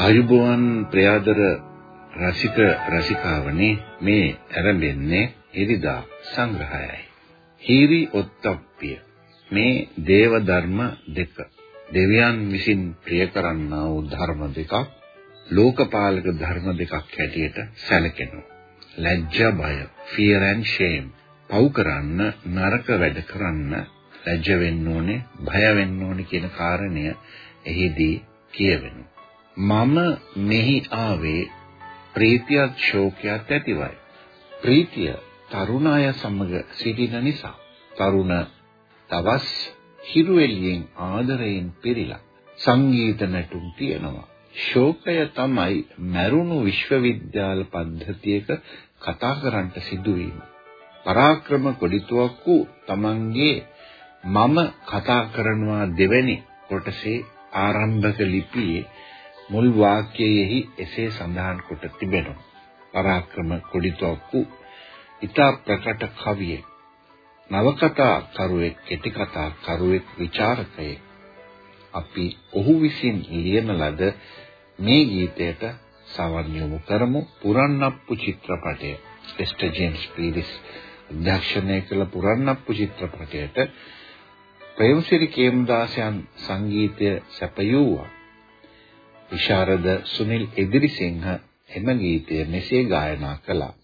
ආයුබෝවන් ප්‍රියාදර රසික රසිකාවනි මේ ආරම්භන්නේ ඉරිදා සංග්‍රහයයි. හීරි ඔත්තප්පිය මේ දේව ධර්ම දෙක දෙවියන් විසින් ප්‍රිය කරන්නා වූ ධර්ම දෙකක් ලෝකපාලක ධර්ම දෙකක් හැටියට සැලකෙනවා. ලැජ්ජා බය fear and shame පව් කරන්න නරක වැඩ කරන්න ලැජ්ජ වෙන්න ඕනේ බය වෙන්න ඕනේ කියන කාරණය එහිදී කියවෙනවා. මම මෙහි ආවේ ප්‍රීතියත් ශෝකයක් ඇතිවයි. ප්‍රීතිය තරුණ අය සමග සිටින නිසා තරුණ දවස් හිරු එළියෙන් ආදරයෙන් පිරීලා සංගීත නැටුම් තියෙනවා. ශෝකය තමයි මරුණු විශ්වවිද්‍යාල පද්ධතියක කතා කරන්නට සිදුවීම. පරාක්‍රම කොඩිතුවක්කු තමන්ගේ මම කතා කරනවා දෙවැනි කොටසේ ආරම්භක ලිපියේ මුල් වාක්‍යයෙහි එසේ සඳහන් කොට තිබෙනවා. පරාක්‍රම කොඩිතොක්කු ඊතා ප්‍රකට කවියෙක්. නවකතා කරුවෙක්, කෙටි කතා කරුවෙක්, ਵਿਚාරකයෙක්. අපි ඔහු විසින් ලියන ලද මේ ගීතයට සවන් යොමු කරමු පුරන්නප්පු චිත්‍රපටය. එස්ටර් ජේම්ස් පීරිස් අධ්‍යක්ෂණය කළ පුරන්නප්පු චිත්‍රපටයට ප්‍රේමසිරි කේමදාසයන් සංගීතය සැපයුවා. විශාරද සුනිල් එදිරිසිංහ එම ගීතය මෙසේ ගායනා කළා.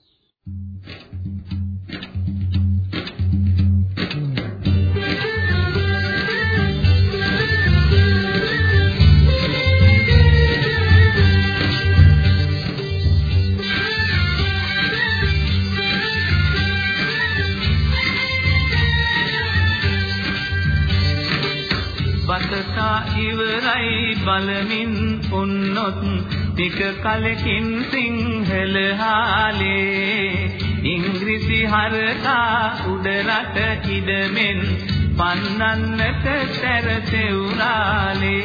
වසතා ඉවරයි බලමින් උන්නොත් ටික කලකින් සිංහල හාලේ. ඉංග්‍රීසි හරකා උඩ රට ඉඩමෙන් පන්නන්නට සැරසෙවුනාලේ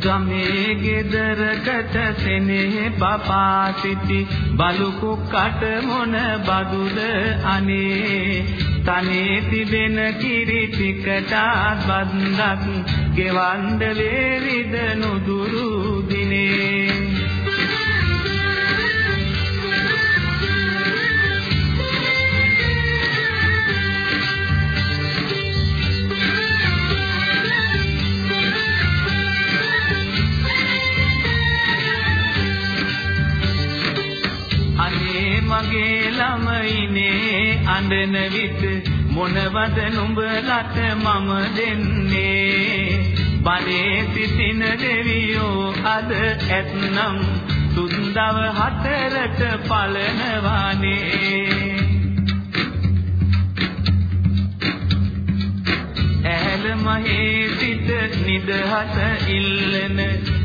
ගමේ ගෙදරකට සෙනෙහ පපා සිටි බලු කුක්කට මොන බදුද අනේ? තනේ තිබෙන කිරි ටිකට බද්දක් ගෙවන්න වේවිද නුදුරු? මගේ ළමයිනේ අඬන විට මොනවද නුඹලට මම දෙන්නේ? බඩේ සිටින දෙවියෝ අද ඇත්නම් සුන්දව හතරට පලනවානේ. ඇහැල මහේ සිට නිදහස ඉල්ලන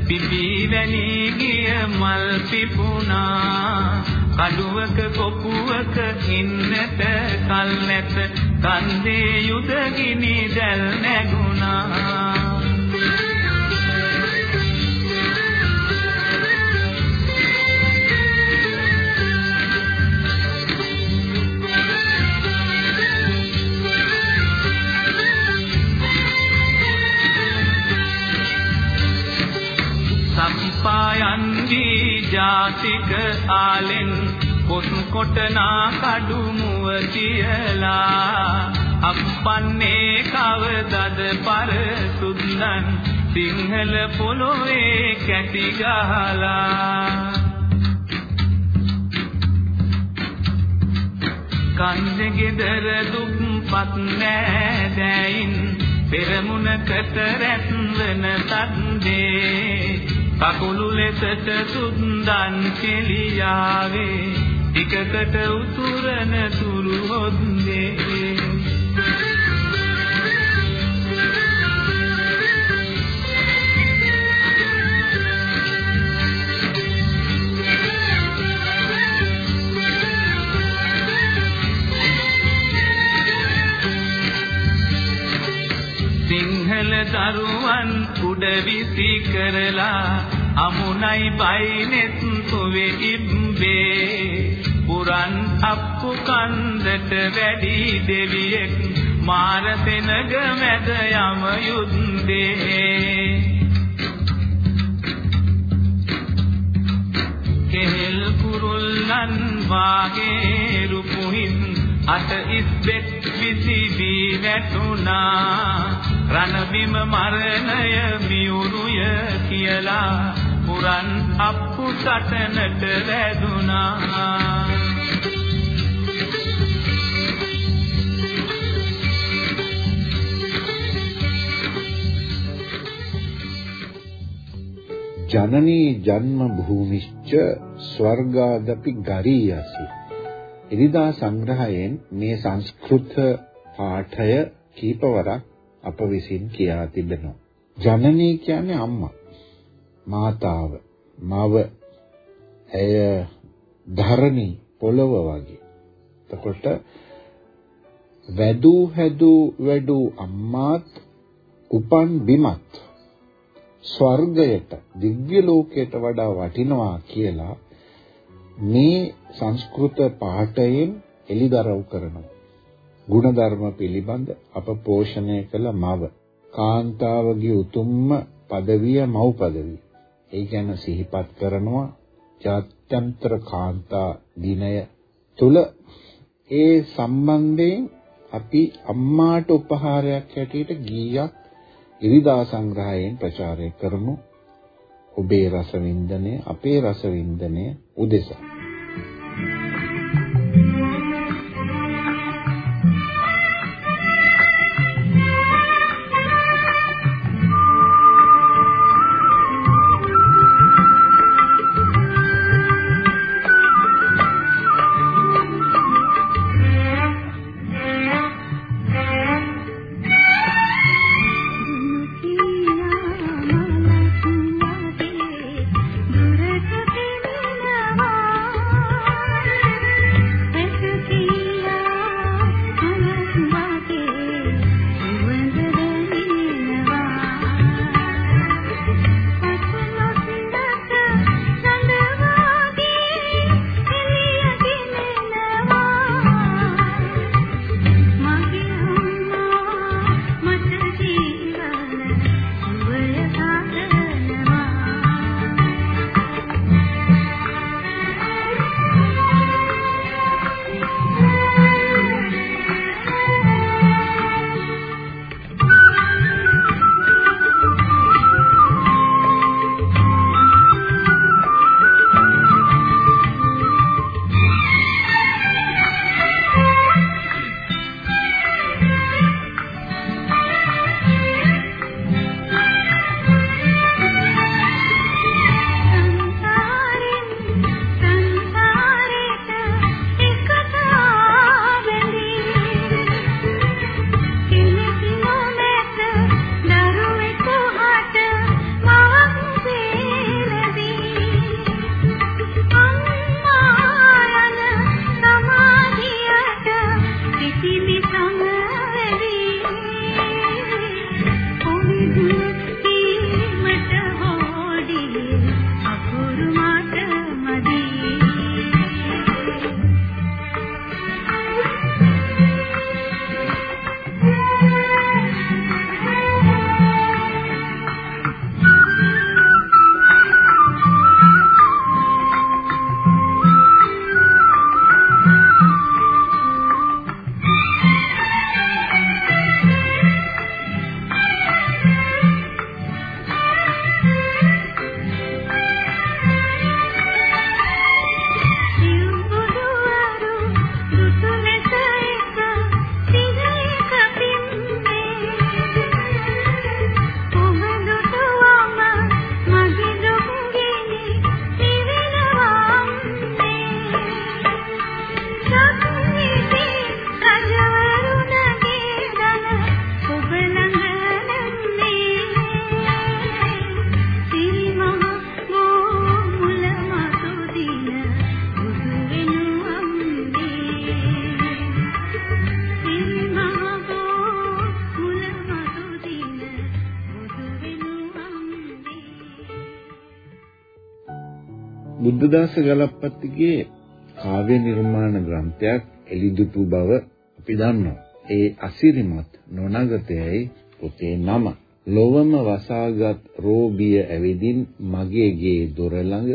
පිපි වැනි ගිය මල් පිපුණා. කඩුවක කොපුවක ඉන්නට කල් නැත. කන්දේ යුදගිනි දැල් නැගුණා. සම්පායන්දී ජාතික ආලෙන් කොත් කොටනා කඩු මුව තියලා අප්පන්නේ කවදද පර සුද්දන් සිංහල පොළොවේ කැටි ගහලා. කන්දේ ගෙදර දුක්පත් නෑදෑයින් පෙරමුණකට රැස්වන සද්දේ. කකුළු ලෙසට සුද්දන් කෙලියාවේ. ටිකකට උතුරන තුරු හොද්දේ දරුවන් උඩ විසි කරලා අමුණයි බයිනෙත් තොවේ ඉබ්බේ පුරන් අප්පු කන්දට වැඩි දෙවියෙක් මාර සෙනග මැද යම යුද්ධේ කෙහෙල් කුරුල්ලන් වාගේ රුපුහින් අත ඉස්බෙත් විසි වී වැටුණා රණබිම මරණය මියුරුය කියලා පුරන් අප්පු සටනට වැදුනා. ජනනී ජන්ම භූමිශ්ච ස්වර්ගාදපි ගරීයසි. එදිදා සංග්‍රහයෙන් මේ සංස්කෘත පාඨය කීපවරක් අප විසින් කියා තිබෙනවා. ජනනී කියන්නේ අම්මා. මාතාව, මව, ඇය ධරණී පොළව වගේ. එතකොට වැදූ හැදූ වැඩූ අම්මාත් උපන් බිමත් ස්වර්ගයට දිව්‍ය ලෝකයට වඩා වටිනවා කියලා මේ සංස්කෘත පාඨයෙන් එලිදරව් කරනවා. ಗುಣධර්ම පිළිබඳ අප පෝෂණය කළ මව කාන්තාවගේ උතුම්ම পদවිය මව් পদවිය. ඒ ගැන සිහිපත් කරනවා ජාත්‍යන්තර කාන්තා දිනය තුල ඒ සම්බන්ධයෙන් අපි අම්මාට උපහාරයක් හැටියට ගීයක් ඉරිදා සංග්‍රහයෙන් ප්‍රචාරය කරමු. ඔබේ රසවින්දනය අපේ රසවින්දනය උදෙසා. Thank you. බුද්ධදාස ගලප්පත්තිගේ කාව්‍ය නිර්මාණ ග්‍රන්ථයක් එළිදුටු බව අපි දන්නවා. ඒ අසිරිමත් නොනගතයයි පොතේ නම. ලොවම වසාගත් රෝබිය ඇවිදින් මගේ ගේ දොර ළඟ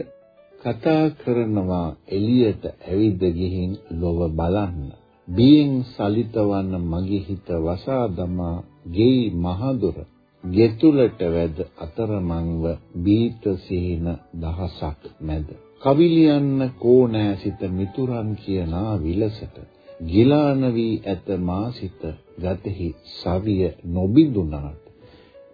කතා කරනවා එළියට ඇවිද ගිහින් ලොව බලන්න. බියෙන් සලිතවන්න මගේ හිත වසා දමා ගෙයි මහදොර ගෙතුලට වැද අතරමංව බීත සිහින දහසක් මැද කවිලියන්න කෝනෑ සිත මිතුරන් කියනා විලසට ගිලාන වී ඇත මා සිත ගතෙහි සවිය නොබිඳුනාට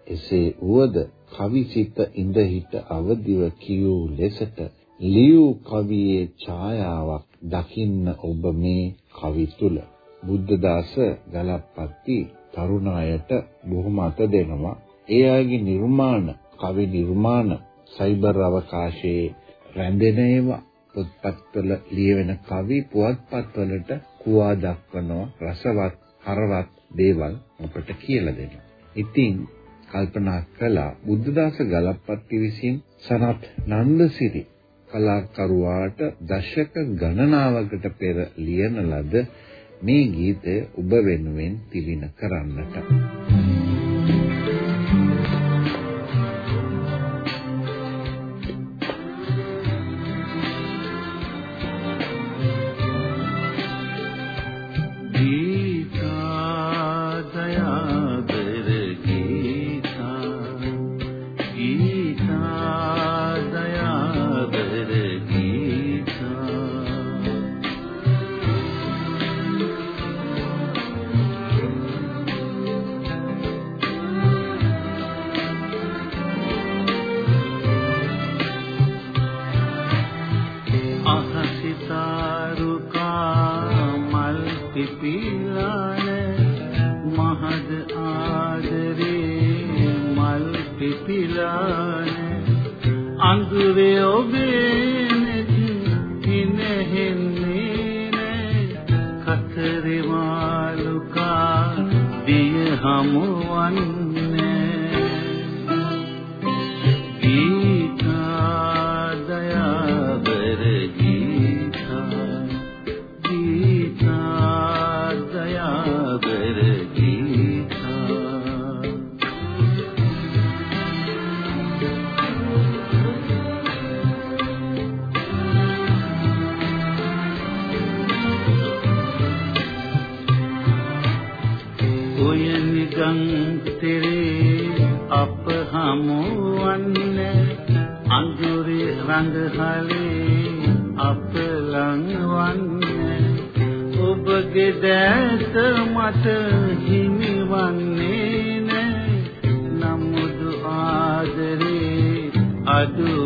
එසේ වුවද කවිසිත ඉඳ හිට අවදිව කියූ ලෙසට ලියූ කවියේ ඡායාවක් දකින්න ඔබ මේ කවි තුල බුද්ධදාස ගලප්පත්ති තරුණ අයට බොහොම අත දෙනවා. ඒ අයගේ නිර්මාණ, කවි නිර්මාණ සයිබර් අවකාශයේ රැඳෙන ඒවා පොත්පත්වල ලියවෙන කවි පුවත්පත්වලට කුවා දක්වනවා රසවත්, හරවත් දේවල් අපට කියලා දෙනවා. ඉතින් කල්පනා කළා බුද්ධදාස ගලප්පත්ති විසින් සනත් නන්දසිරි කලාකරුවාට දශක ගණනාවකට පෙර ලියන ලද මේ ගීතය ඔබ වෙනුවෙන් තිලින කරන්නට.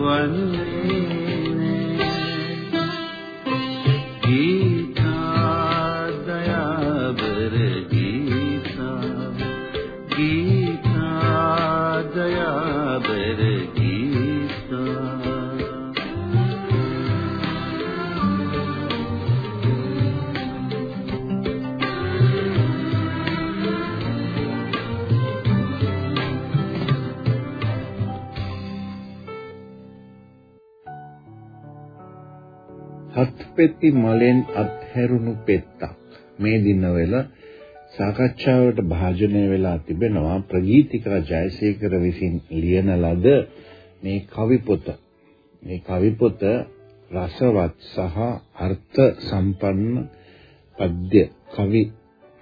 වන්නේ හත්පෙති මලෙන් අත්හැරුණු පෙත්තක්. මේ දිනවල සාකච්ඡාවට භාජනය වෙලා තිබෙනවා ප්‍රගීතිකා ජයසේකර විසින් ලියන ලද මේ කවි පොත. මේ කවි පොත රසවත් සහ අර්ථ සම්පන්න පද්‍ය කවි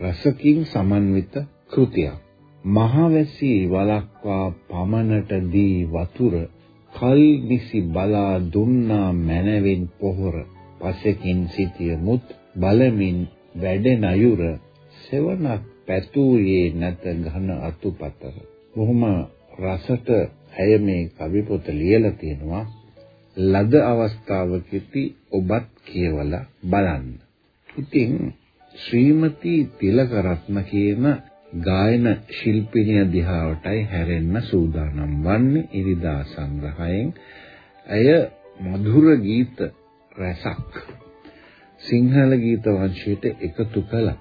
රසකින් සමන්විත කෘතියක්. මහවැසි වලක්වා පමනට දී වතුර කල් නිසි බලා දුන්නා මනවෙන් පොහොර. පසකින් සිටිය මුත් බලමින් වැඩෙන අයුර සෙවණක් පැතූයේ නැත ඝන අතුපතර බොහොම රසට ඇය මේ කවි පොත ලියලා තියෙනවා ලද අවස්ථාවකදී ඔබත් කියවලා බලන්න. ඉතින් ශ්‍රීමති තිලකරත්න කියන ගායන ශිල්පිනිය දිහාවටයි හැරෙන්න සූදානම් වන්නේ ඉරිදා සංග්‍රහයෙන්. ඇය මధుර ගීත රසක් සිංහල ගීත වංශයට එකතු කළා.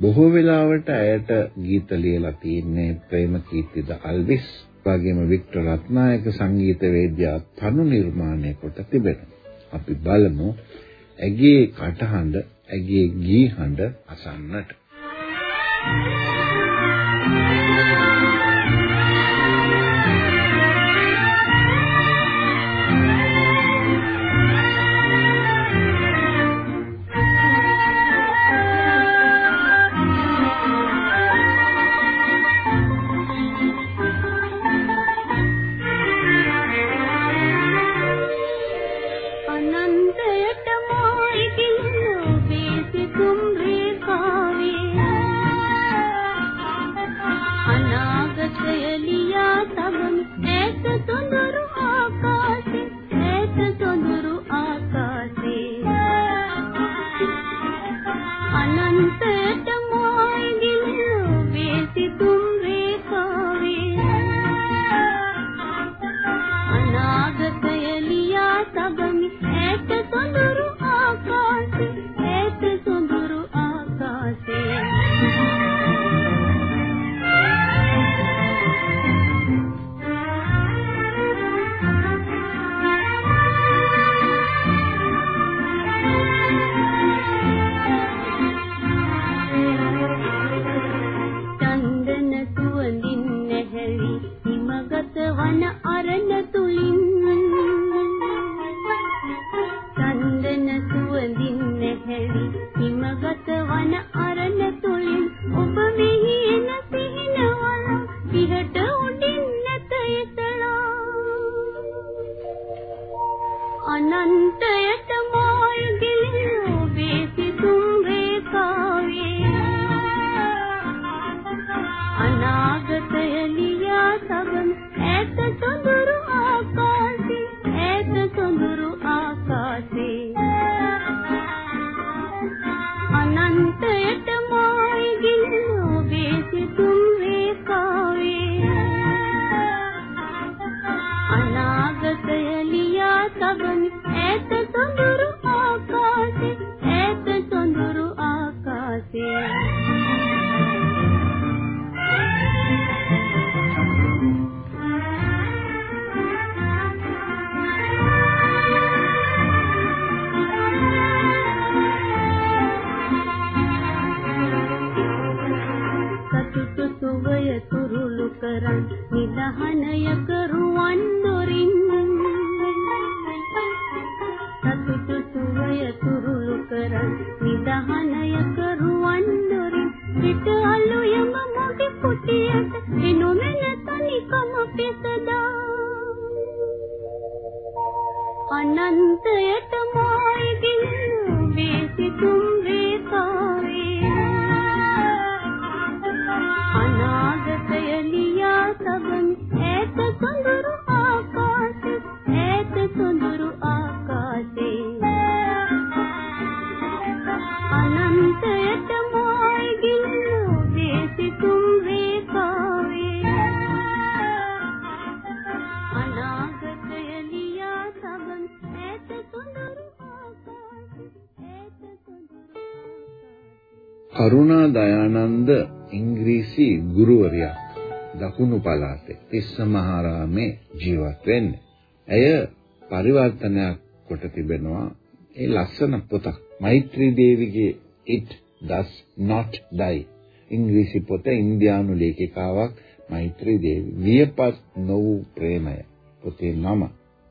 බොහෝ වෙලාවට ඇයට ගීත ලියලා තියෙන්නේ ප්‍රේමකීර්තිද අල්විස් වගේම වික්ටර් රත්නායක සංගීතවේදියා තනු නිර්මාණය කොට තිබෙනවා. අපි බලමු ඇගේ කටහඬ ඇගේ ගී හඬ අසන්නට. කරුණා දයානන්ද ඉංග්‍රීසි ගුරුවරයා දකුණු පළාතේ තිස්සමහාරාමේ ජීවත් වෙන්නේ. ඇය පරිවර්තනයක් කොට තිබෙනවා ඒ ලස්සන පොතක්. මෛත්‍රී දේවිගේ It Does Not Die ඉංග්‍රීසි පොත ඉන්දියානු ලේඛිකාවක් මෛත්‍රී දේවි වියපත් නො වූ ප්‍රේමය පොතේ නම.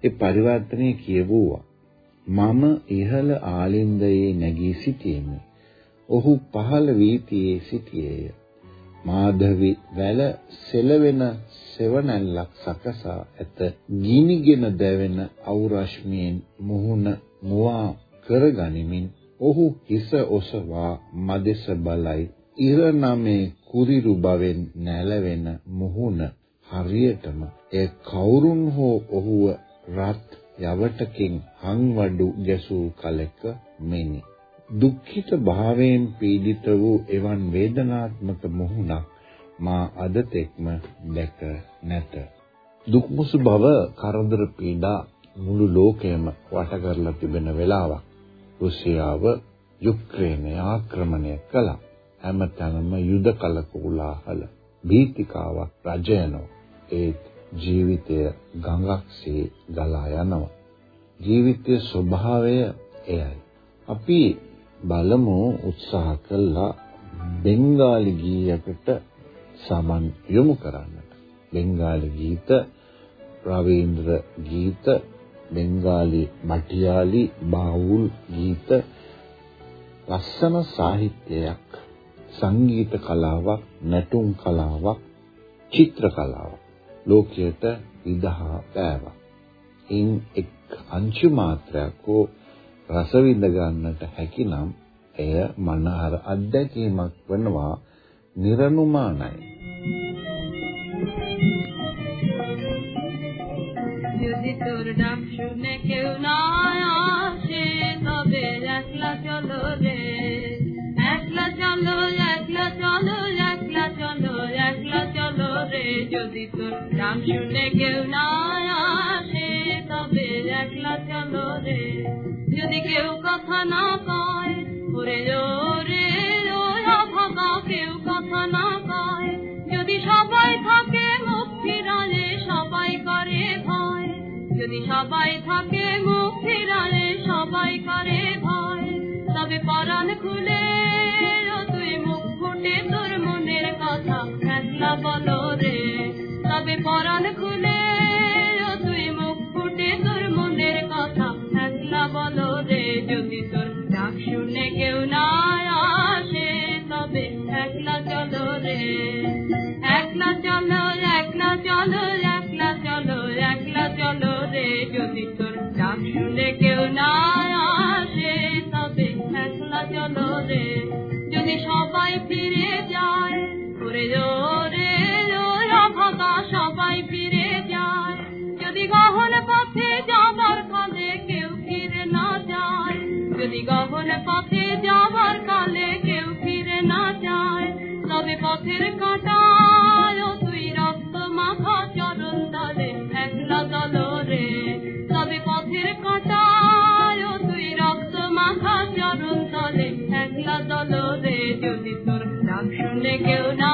ඒ පරිවර්තනයේ කියවුවා. මම ඉහළ ආලින්දයේ නැගී සිටියෙමි. ඔහු පහළ වීතියේ සිටියේය. මාධවි වැල සෙලවෙන සෙවණැල්ලක් සකසා ඇත. ගිනිගෙන දැවෙන අවුරශ්මියෙන් මුහුණ මුවා කරගනිමින් ඔහු හිස ඔසවා මදෙස බලයි. ඉර නමේ කුරිරු බවෙන් නැලවෙන මුහුණ හරියටම ඒ කවුරුන් හෝ ඔහුව රත් යවටකින් හංවඩු ගැසූ කලක මෙනි. දුක්ඛිත භාවයෙන් පීඩිත වූ එවන් වේදනාත්මක මුහුණක් මා අද තෙක්ම දැක නැත. දුක්මුසු බව කරදර පීඩා මුළු ලෝකයම වට කරලා තිබෙන වෙලාවක්. රුසියාව යුක්‍රේනය ආක්‍රමණය කළා. හැමතැනම යුද කලකෝලාහල භීතිකාවක් රජයනෝ ඒත් ජීවිතය ගඟක්සේ ගලා යනවා. ජීවිතයේ ස්වභාවය එයයි. අපි බලමු උත්සාහ කළා බෙන්ගාලි ගීයකට සමන් යොමු කරන්නට. බෙන්ගාලි ගීත, රවීන්ද්‍ර ගීත, බෙන්ගාලි මටියාලි බාවුල් ගීත ලස්සන සාහිත්‍යයක් සංගීත කලාවක් නැටුම් කලාවක් චිත්‍ර කලාවක් ලෝකයට විදහා පෑවා. ඉන් එක් අංශු මාත්‍රයක් හෝ රස විඳ ගන්නට හැකිනම් එය මනහර අත්දැකීමක් වනවා නිර්නුමානයි. যদি তোর ডাক শুনে কেউ না আসে তবে একলা চলো রে একলা চলো একলা চলো একলা চলো একলা চলো রে যদি তোর ডাক শুনে কেউ না আসে তবে একলা যদি কেউ কথা না কয়, ওরে ভাবা কেউ কথা না কয়। যদি সবাই থাকে সবাই করে ভয়। যদি সবাই থাকে সবাই করে ভয়। তবে পরাণ খুলে তুই মুখ ফুটে তোর মনের কথা একলা বলো রে। তবে পরাণ খুলে যদি তোর ডাক শুনে কেউ না আসে, তবে একলা চলো রে। একলা চলো একলা চলো একলা চলো একলা চলো রে। যদি তোর ডাক শুনে কেউ না আসে, তবে একলা চলো রে। যদি সবাই ফিরে যায় ওরে রে যদি গহন পথে যাবার কালে কেউ ফিরে না যায়। তবে পথের কাঁটায় তুই রক্ত মাখা চরণ দলে একলা দল রে। তবে পথের কাঁটায় তুই রক্ত মাখা চরণ দলে একলা দল রে। যদি তোর ডাক শুনে কেউ না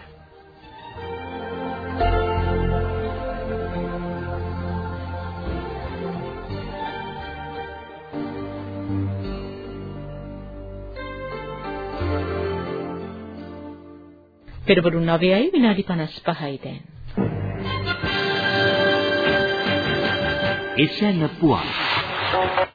පෙරවරු 9යි විනාඩි 55යි දැන්. එසැන පුවක්